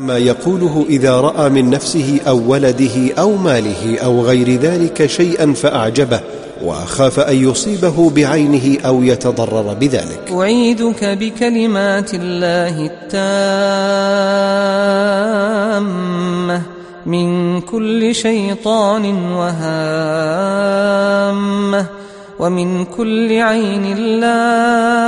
ما يقوله إذا رأى من نفسه أو ولده أو ماله أو غير ذلك شيئا فأعجبه وأخاف أن يصيبه بعينه أو يتضرر بذلك. أعيدك بكلمات الله التامة من كل شيطان وهامة ومن كل عين لامة.